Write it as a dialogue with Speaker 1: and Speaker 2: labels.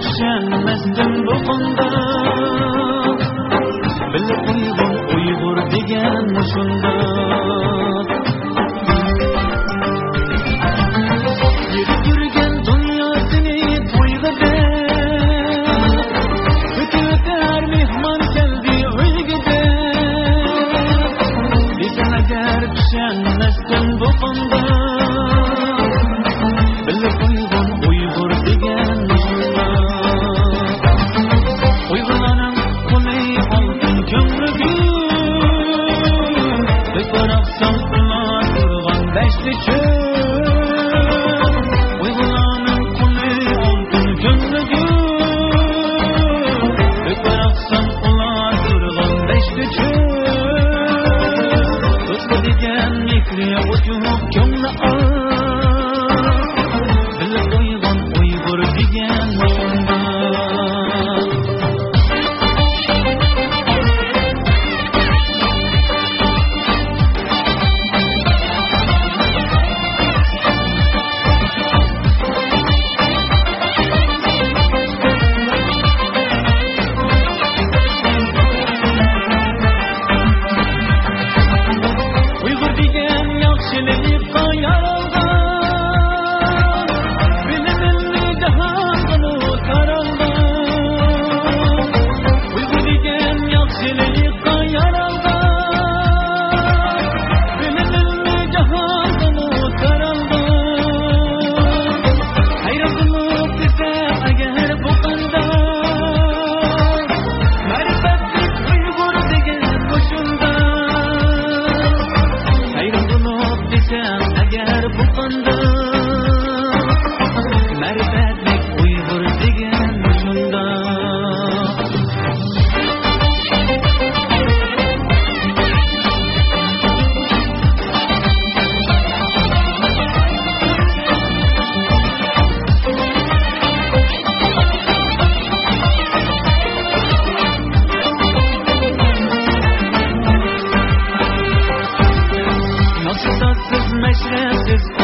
Speaker 1: 出现了蓝的波峰 what you want, come to earn. Sarbupandan darkness